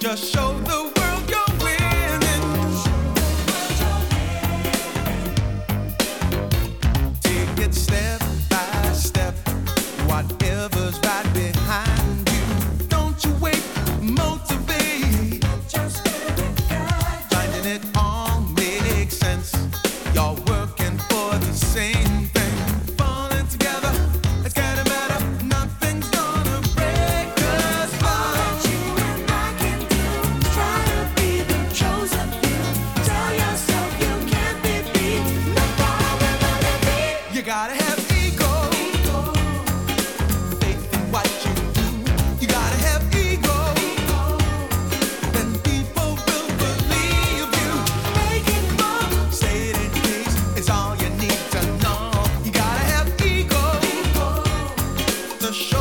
just show Just show